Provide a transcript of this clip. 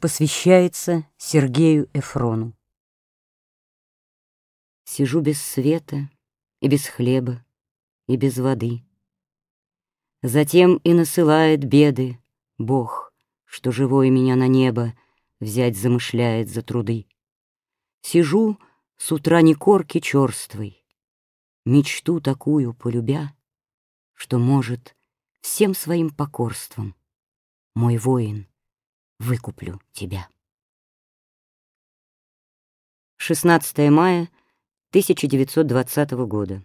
посвящается Сергею Эфрону. Сижу без света и без хлеба и без воды. Затем и насылает беды Бог, что живой меня на небо взять замышляет за труды. Сижу с утра не корки черствой, мечту такую полюбя, что может всем своим покорством мой воин выкуплю тебя. 16 мая 1920 года.